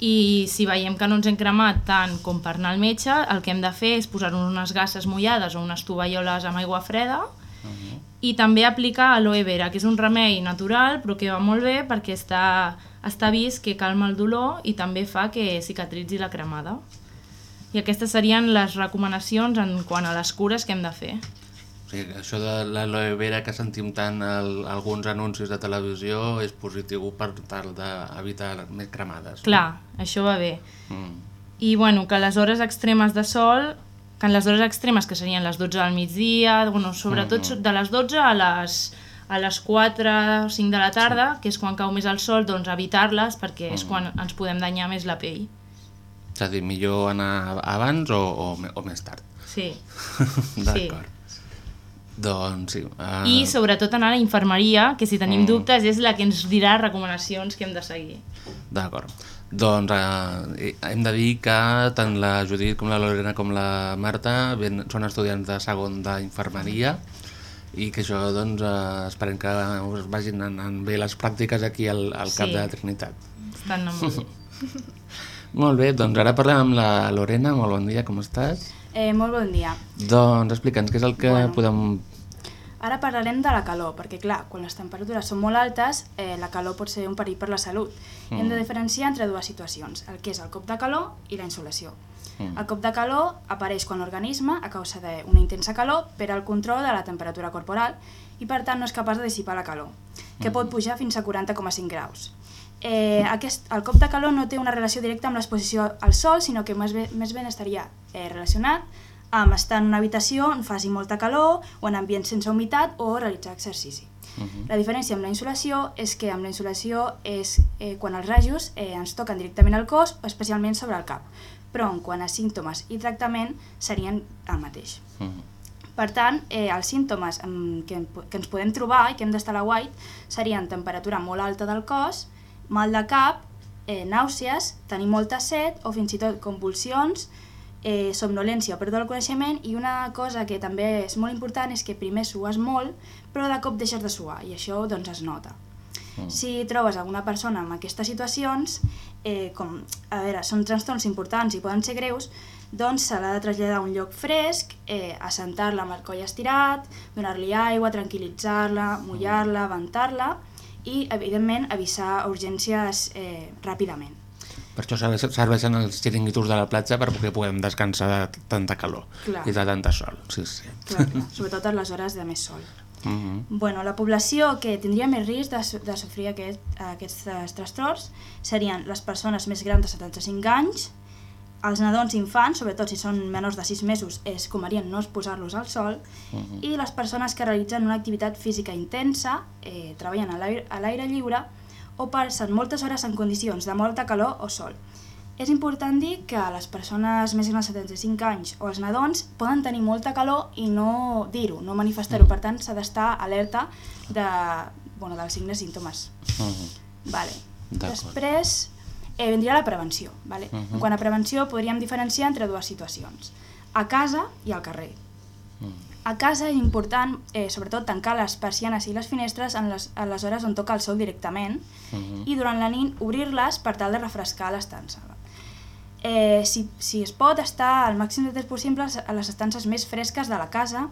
I si veiem que no ens hem cremat tant com per anar al metge, el que hem de fer és posar-nos unes gasses mullades o unes tovalloles amb aigua freda i també aplicar aloe vera, que és un remei natural però que va molt bé perquè està, està vist que calma el dolor i també fa que cicatritzi la cremada. I aquestes serien les recomanacions en quant a les cures que hem de fer. O sigui, això de l'aloe vera que sentim tant al, alguns anuncis de televisió és positiu per tal d'evitar més cremades. Clar, això va bé. Mm. I bueno, que les hores extremes de sol, que en les hores extremes, que serien les 12 del migdia, bueno, sobretot Mhm. de les 12 a les, a les 4 o 5 de la tarda, sí. que és quan cau més el sol, doncs evitar-les perquè és Mhm. quan ens podem danyar més la pell. És a dir, millor anar abans o, o, o més tard. Sí. D'acord. Doncs sí. Uh, I sobretot anar a la infermeria, que si tenim Mm. dubtes és la que ens dirà recomanacions que hem de seguir. D'acord. Doncs eh, hem de dir que tant la Judit com la Lorena com la Marta ben, són estudiants de segon d'infermeria i que això doncs eh, esperem que us vagin anant bé les pràctiques aquí al, al cap Sí. de Trinitat. Estan molt bé. Molt bé, doncs ara parlem amb la Lorena, molt bon dia, com estàs? Eh, molt bon dia. Doncs explica'ns què és el que Bueno. podem... Ara parlarem de la calor, perquè clar, quan les temperatures són molt altes, eh, la calor pot ser un perill per la salut. Mm. Hem de diferenciar entre dues situacions, el que és el cop de calor i la insolació. Mm. El cop de calor apareix quan l'organisme, a causa d'una intensa calor, per al control de la temperatura corporal i per tant no és capaç de dissipar la calor, que pot pujar fins a 40,5 graus. Eh, aquest, el cop de calor no té una relació directa amb l'exposició al sol, sinó que més, bé, més ben estaria eh, relacionat amb estar en una habitació on faci molta calor o en ambients sense humitat o realitzar exercici. La diferència amb la insolació és que amb la insolació és eh, quan els rajos eh, ens toquen directament al cos o especialment sobre el cap, però en quant a símptomes i tractament serien el mateix. Per tant, eh, els símptomes que, que ens podem trobar i que hem d'estar a la white serien temperatura molt alta del cos, mal de cap, eh, nàusees, tenir molta set o fins i tot convulsions, eh, somnolència o pèrdua del coneixement i una cosa que també és molt important és que primer sues molt però de cop deixes de suar i això doncs es nota. Si trobes alguna persona amb aquestes situacions, eh, com, a veure, són trastorns importants i poden ser greus, doncs se l'ha de traslladar a un lloc fresc, eh, assentar-la amb el coll estirat, donar-li aigua, tranquil·litzar-la, mullar-la, ventar-la i, evidentment, avisar urgències eh, ràpidament. Per això serveix- serveixen els xiringuitos de la platja per que puguem descansar de tanta calor Clar. i de tanta sol. Sí, sí. Clar, clar, sobretot a les hores de més sol. Mhm. Bueno, la població que tindria més risc de, de sofrir aquest, aquests trastorns serien les persones més grans de 75 anys, els nadons infants, sobretot si són menors de 6 mesos, es comarien no exposar-los al sol, Mhm. i les persones que realitzen una activitat física intensa, eh, treballen a l'aire lliure o passen moltes hores en condicions de molta calor o sol. És important dir que les persones més grans de 75 anys o els nadons poden tenir molta calor i no dir-ho, no manifestar-ho. Per tant, s'ha d'estar alerta de, bueno, dels signes i símptomes. Mhm. Vale. D'acord. Després eh, vindria la prevenció. Vale? Mhm. En quant a prevenció, podríem diferenciar entre dues situacions. A casa i al carrer. A casa és important, eh, sobretot, tancar les persianes i les finestres en les, en les hores on toca el sol directament i durant la nit obrir-les per tal de refrescar l'estança. Eh, si, si es pot estar al màxim de temps possible a les estances més fresques de la casa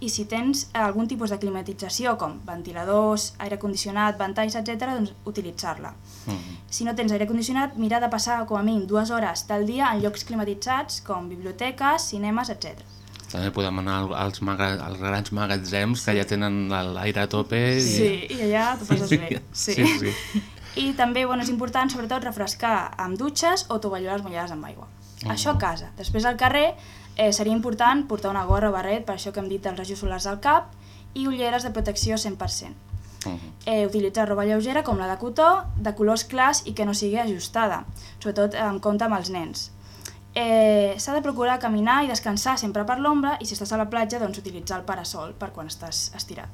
i si tens algun tipus de climatització com ventiladors, aire condicionat, ventalls, etc., doncs utilitzar-la. Si no tens aire condicionat, mira de passar com a mínim dues hores del dia en llocs climatitzats com biblioteques, cinemes, etc. També podem anar al- als, maga als grans magatzems que ja tenen l'aire a tope. I... Sí, i allà t'ho passes bé. Sí. sí, sí. I també bueno, és important sobretot refrescar amb dutxes o tovalloles mullades amb aigua. Mhm. Això a casa. Després al carrer eh, seria important portar una gorra o barret, per això que hem dit dels rajos solars al cap, i ulleres de protecció 100%. Mhm. Eh, utilitzar roba lleugera com la de cotó, de colors clars i que no sigui ajustada, sobretot en compte amb els nens. Eh, S'ha de procurar caminar i descansar sempre per l'ombra i si estàs a la platja doncs utilitzar el parasol per quan estàs estirat.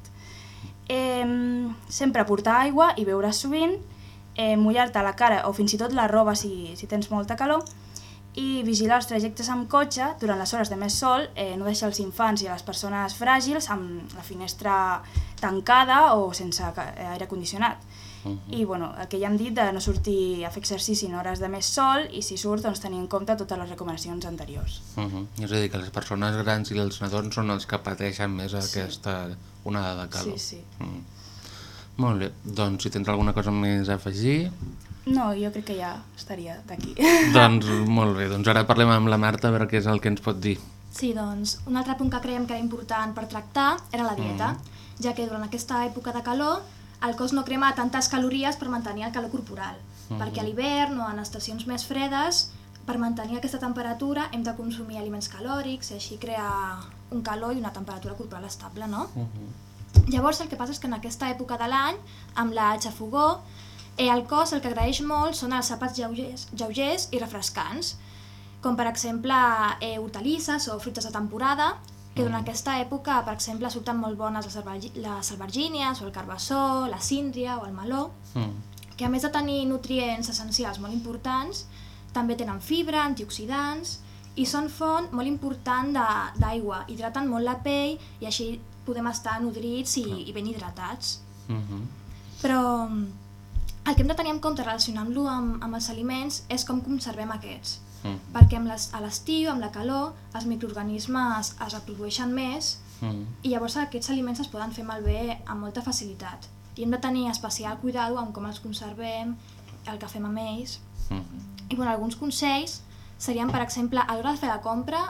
Eh, sempre portar aigua i beure sovint, eh, mullar-te la cara o fins i tot la roba si, si tens molta calor i vigilar els trajectes amb cotxe durant les hores de més sol, eh, no deixar els infants i les persones fràgils amb la finestra tancada o sense eh, aire condicionat. I bueno, el que ja hem dit de no sortir a fer exercici en hores de més sol i si surt doncs tenir en compte totes les recomanacions anteriors. Uh -huh. És a dir, que les persones grans i els nadons són els que pateixen més aquesta onada de calor. Sí, sí. Mm. Molt bé, doncs si tens alguna cosa més a afegir, No, jo crec que ja estaria d'aquí. doncs molt bé, doncs ara parlem amb la Marta a veure què és el que ens pot dir. Sí, doncs, un altre punt que creiem que era important per tractar era la dieta, ja que durant aquesta època de calor el cos no crema tantes calories per mantenir el calor corporal, Mhm. perquè a l'hivern o en estacions més fredes, per mantenir aquesta temperatura hem de consumir aliments calòrics i així crear un calor i una temperatura corporal estable, no? Llavors el que passa és que en aquesta època de l'any, amb la xafogó, eh, el cos el que agraeix molt són els àpats lleugers, lleugers i refrescants, com per exemple eh, hortalisses o fruites de temporada, que durant aquesta època, per exemple, surten molt bones les, albergínies o el carbassó, la síndria o el meló, que a més de tenir nutrients essencials molt importants, també tenen fibra, antioxidants, i són font molt important d'aigua, hidraten molt la pell i així podem estar nodrits i, i ben hidratats. Però mm, el que hem de tenir en compte relacionant-lo amb, amb els aliments és com conservem aquests. Mm. Perquè amb les, a l'estiu, amb la calor, els microorganismes es reprodueixen més Mm. i llavors aquests aliments es poden fer malbé amb molta facilitat. I hem de tenir especial cuidado amb com els conservem, el que fem amb ells. Mm. I bueno, alguns consells serien, per exemple, a l'hora de fer la compra,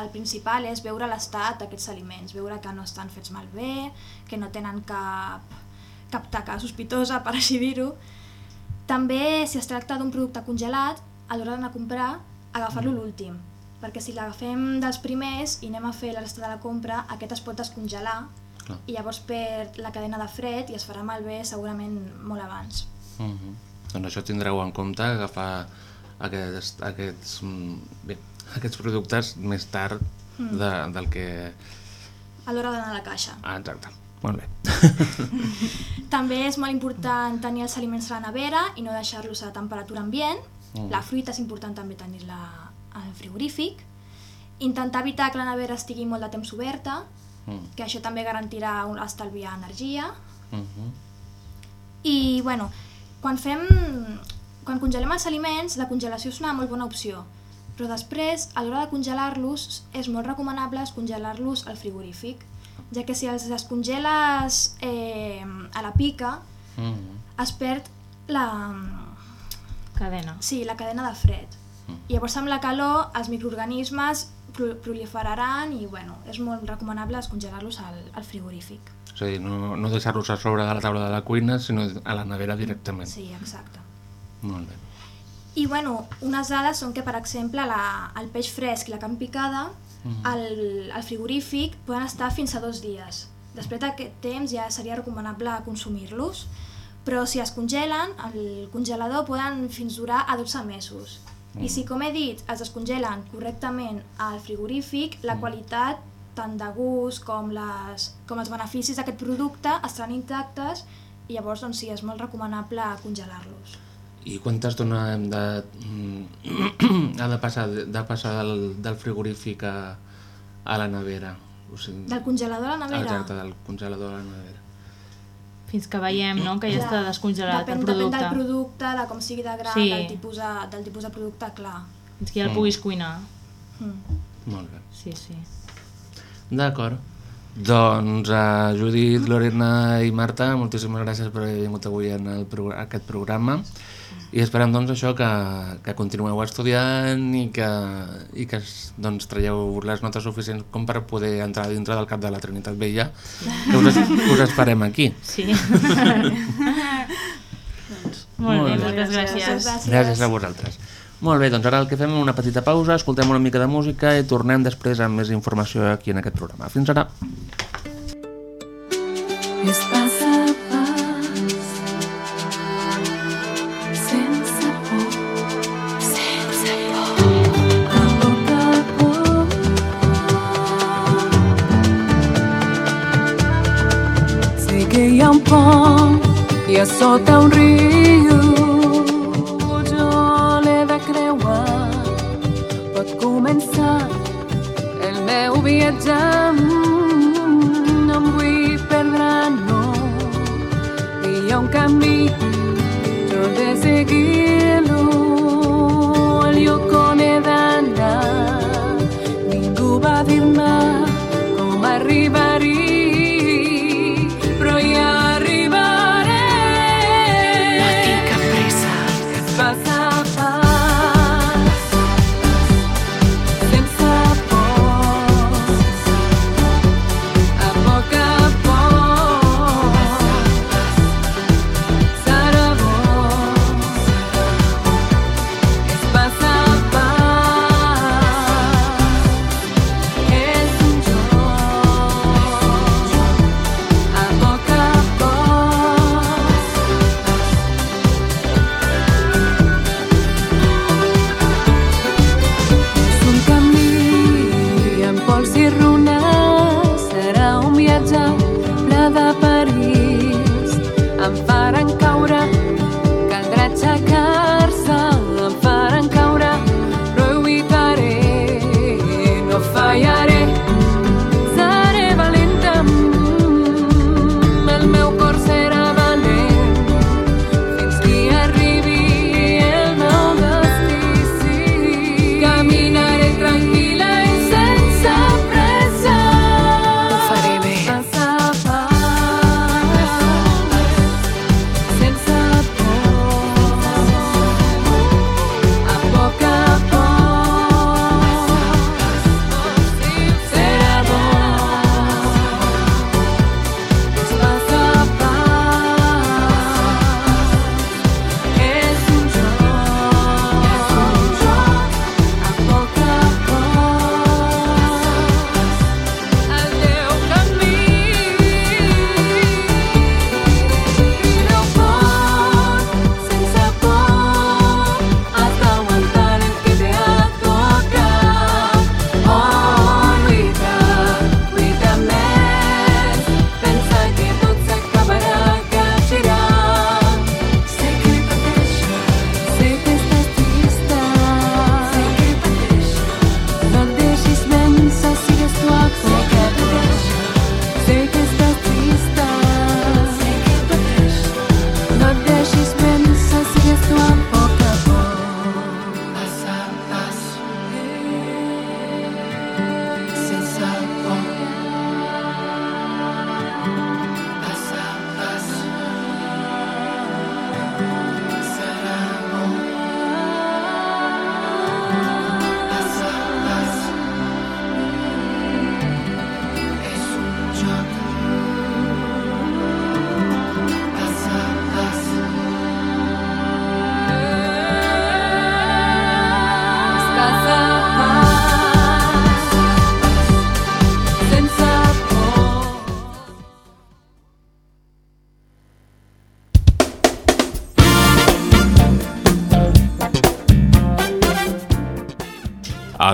el principal és veure l'estat d'aquests aliments, veure que no estan fets malbé, que no tenen cap, cap taca sospitosa, per així dir-ho. També, si es tracta d'un producte congelat, a l'hora d'anar a comprar, agafar-lo l'últim, perquè si l'agafem dels primers i anem a fer la resta de la compra, aquest es pot descongelar Clar. i llavors perd la cadena de fred i es farà malbé segurament molt abans. Mm -hmm. Doncs això tindreu en compte, agafar aquests, aquests, mm, bé, aquests productes més tard Mm. de, del que... A l'hora d'anar a la caixa. Ah, exacte. Molt bé. També és molt important tenir els aliments a la nevera i no deixar-los a temperatura ambient. Mm. La fruita és important també tenir-la al frigorífic. Intentar evitar que la nevera estigui molt de temps oberta, Mm. que això també garantirà un- estalviar energia. Mhm. I, bueno, quan fem... Quan congelem els aliments, la congelació és una molt bona opció. Però després, a l'hora de congelar-los, és molt recomanable congelar-los al frigorífic, ja que si els descongeles eh, a la pica, Mm. es perd la... Cadena. Sí, la cadena de fred. I llavors amb la calor els microorganismes pro- proliferaran i bueno, és molt recomanable descongelar-los al, al frigorífic. És a dir, no, no deixar-los a sobre de la taula de la cuina, sinó a la nevera directament. Sí, exacte. Molt bé. I bueno, unes dades són que, per exemple, la, el peix fresc i la carn picada Mhm. al, al frigorífic poden estar fins a dos dies. Després d'aquest temps ja seria recomanable consumir-los, però si es congelen, al congelador poden fins durar a 12 mesos. I si, com he dit, es descongelen correctament al frigorífic, la qualitat tant de gust com, les, com els beneficis d'aquest producte estaran intactes i llavors doncs, sí, és molt recomanable congelar-los. I quanta estona hem de... mm, ha de passar, de passar del, del frigorífic a, a la nevera? O sigui, Del congelador a la nevera? Exacte, del congelador a la nevera. Fins que veiem no? que ja Clar, està descongelat depèn, el producte. Depèn del producte, de com sigui de gran, Sí. del, tipus de, del tipus de producte, clar. Fins que ja el Mm. puguis cuinar. Mm. Molt bé. Sí, sí. D'acord. Doncs a Judit, Lorena i Marta, moltíssimes gràcies per haver vingut avui en el pro aquest programa i esperem doncs això que, que continueu estudiant i que, i que doncs, traieu les notes suficients com per poder entrar dintre del cap de la Trinitat Vella que us, us esperem aquí Sí. Molt bé, moltes gràcies. Gràcies a vosaltres. Molt bé, doncs ara el que fem és una petita pausa, escoltem una mica de música i tornem després amb més informació aquí en aquest programa. Fins ara. És un pont i a sota un riu jo l'he de creuar. Pot començar el meu viatge no em vull perdre, no. Hi ha un camí,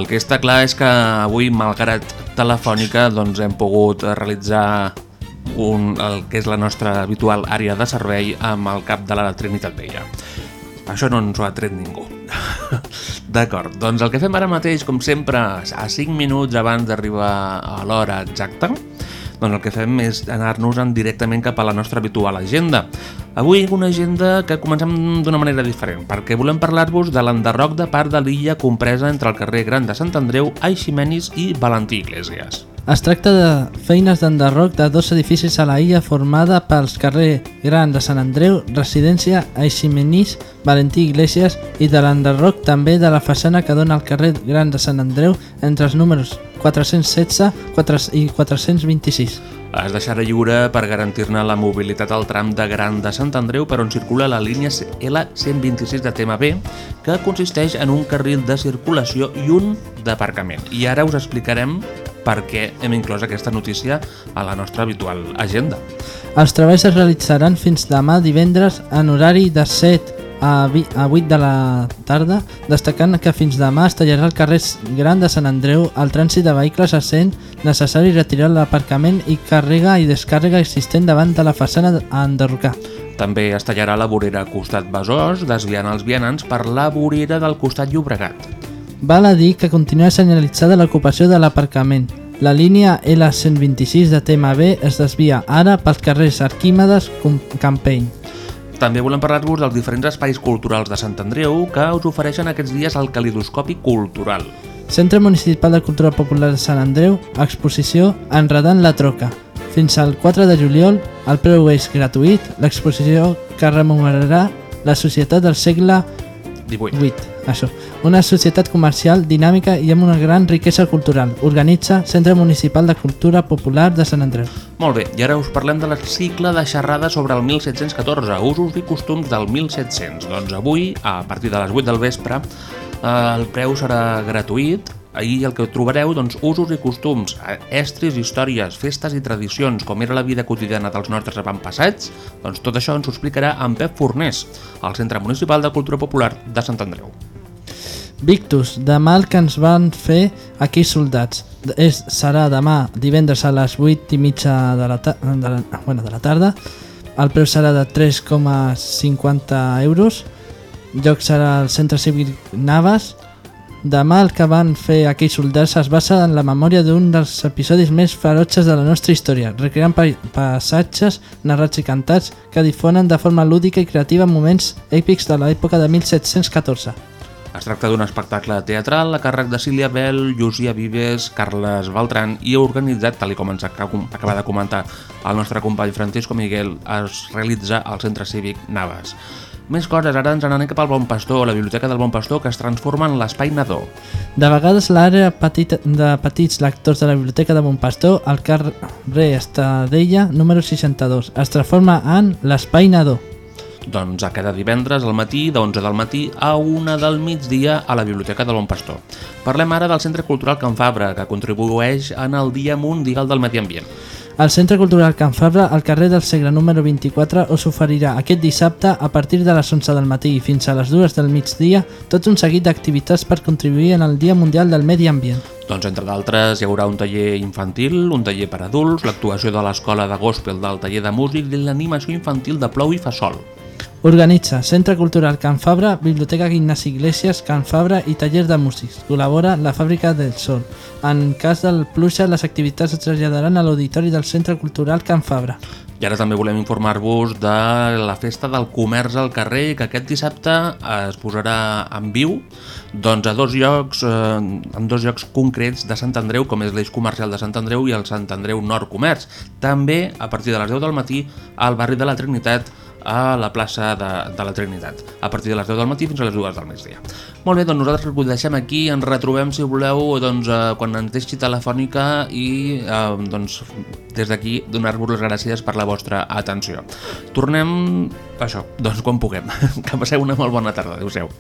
que està clar és que avui, malgrat telefònica, doncs hem pogut realitzar un, el que és la nostra habitual àrea de servei amb el cap de la Trinitat Vella. Això no ens ho ha tret ningú. D'acord, doncs el que fem ara mateix, com sempre, a 5 minuts abans d'arribar a l'hora exacta, doncs el que fem és anar-nos directament cap a la nostra habitual agenda. Avui una agenda que comencem d'una manera diferent, perquè volem parlar-vos de l'enderroc de part de l'illa compresa entre el carrer Gran de Sant Andreu, Aiximenis i Valentí Iglesias. Es tracta de feines d'enderroc de dos edificis a la illa formada pels carrer Gran de Sant Andreu, Residència Aiximenís, Valentí Iglesias i de l'enderroc també de la façana que dona al carrer Gran de Sant Andreu entre els números 416 4 i 426. Es deixarà lliure per garantir-ne la mobilitat al tram de Gran de Sant Andreu per on circula la línia L126 de TMB, que consisteix en un carril de circulació i un d'aparcament. I ara us explicarem per què hem inclòs aquesta notícia a la nostra habitual agenda. Els treballs es realitzaran fins demà divendres en horari de 7 a 8 de la tarda, destacant que fins demà es tallarà el carrer Gran de Sant Andreu el trànsit de vehicles a sent necessari retirar l'aparcament i càrrega i descàrrega existent davant de la façana a enderrocar. També es tallarà la vorera costat Besòs, desviant els vianants per la vorera del costat Llobregat. Val a dir que continua senyalitzada l'ocupació de l'aparcament. La línia L126 de TMB es desvia ara pels carrers Arquímedes Campeny. També volem parlar-vos dels diferents espais culturals de Sant Andreu que us ofereixen aquests dies el calidoscopi cultural. Centre Municipal de Cultura Popular de Sant Andreu, exposició Enredant la Troca. Fins al 4 de juliol, el preu és gratuït, l'exposició que rememorarà la societat del segle 18. 8, això. Una societat comercial dinàmica i amb una gran riquesa cultural. Organitza Centre Municipal de Cultura Popular de Sant Andreu. Molt bé, i ara us parlem de la cicle de xerrades sobre el 1714, usos i costums del 1700. Doncs avui, a partir de les 8 del vespre, eh, el preu serà gratuït Ahir el que trobareu, doncs, usos i costums, estris, històries, festes i tradicions, com era la vida quotidiana dels nostres avantpassats, doncs tot això ens ho explicarà en Pep Fornés, al Centre Municipal de Cultura Popular de Sant Andreu. Victus, demà el que ens van fer aquí soldats. És, serà demà divendres a les 8 i mitja de la, de la, bueno, de la tarda. El preu serà de 3,50 euros. Lloc serà el Centre Cívic Navas. Demà el que van fer aquells soldats es basa en la memòria d'un dels episodis més ferotges de la nostra història, recreant pa passatges narrats i cantats que difonen de forma lúdica i creativa moments èpics de l'època de 1714. Es tracta d'un espectacle teatral a càrrec de Sília Bell, Llucia Vives, Carles Beltran i organitzat, tal com ens acaba de comentar el nostre company Francisco Miguel, es realitza al Centre Cívic Navas. Més coses, ara ens n'anem cap al Bon Pastor, la Biblioteca del Bon Pastor, que es transforma en l'Espai Nadó. De vegades l'àrea petit, de petits lectors de la Biblioteca de Bon Pastor, al carrer Estadella, número 62, es transforma en l'Espai Nadó. Doncs a cada divendres al matí, de 11 del matí a 1 del migdia a la Biblioteca del Bon Pastor. Parlem ara del Centre Cultural Can Fabra, que contribueix en el Dia Mundial del Medi Ambient. El Centre Cultural Can Fabra, al carrer del Segre número 24, us oferirà aquest dissabte a partir de les 11 del matí fins a les 2 del migdia tot un seguit d'activitats per contribuir en el Dia Mundial del Medi Ambient. Doncs, entre d'altres, hi haurà un taller infantil, un taller per adults, l'actuació de l'Escola de Gospel del taller de músic i l'animació infantil de Plou i Fasol. Organitza Centre Cultural Can Fabra, Biblioteca Ignasi Iglesias, Can Fabra i Taller de Músics. Col·labora la Fàbrica del Sol. En cas del pluja, les activitats es traslladaran a l'auditori del Centre Cultural Can Fabra. I ara també volem informar-vos de la festa del comerç al carrer que aquest dissabte es posarà en viu doncs a dos llocs, eh, en dos llocs concrets de Sant Andreu, com és l'eix comercial de Sant Andreu i el Sant Andreu Nord Comerç. També a partir de les 10 del matí al barri de la Trinitat a la plaça de, de la Trinitat, a partir de les 10 del matí fins a les 2 del migdia. Molt bé, doncs nosaltres ho deixem aquí, ens retrobem, si voleu, doncs, eh, quan ens deixi telefònica i eh, doncs, des d'aquí donar-vos les gràcies per la vostra atenció. Tornem, això, doncs quan puguem. Que passeu una molt bona tarda. Adéu-siau.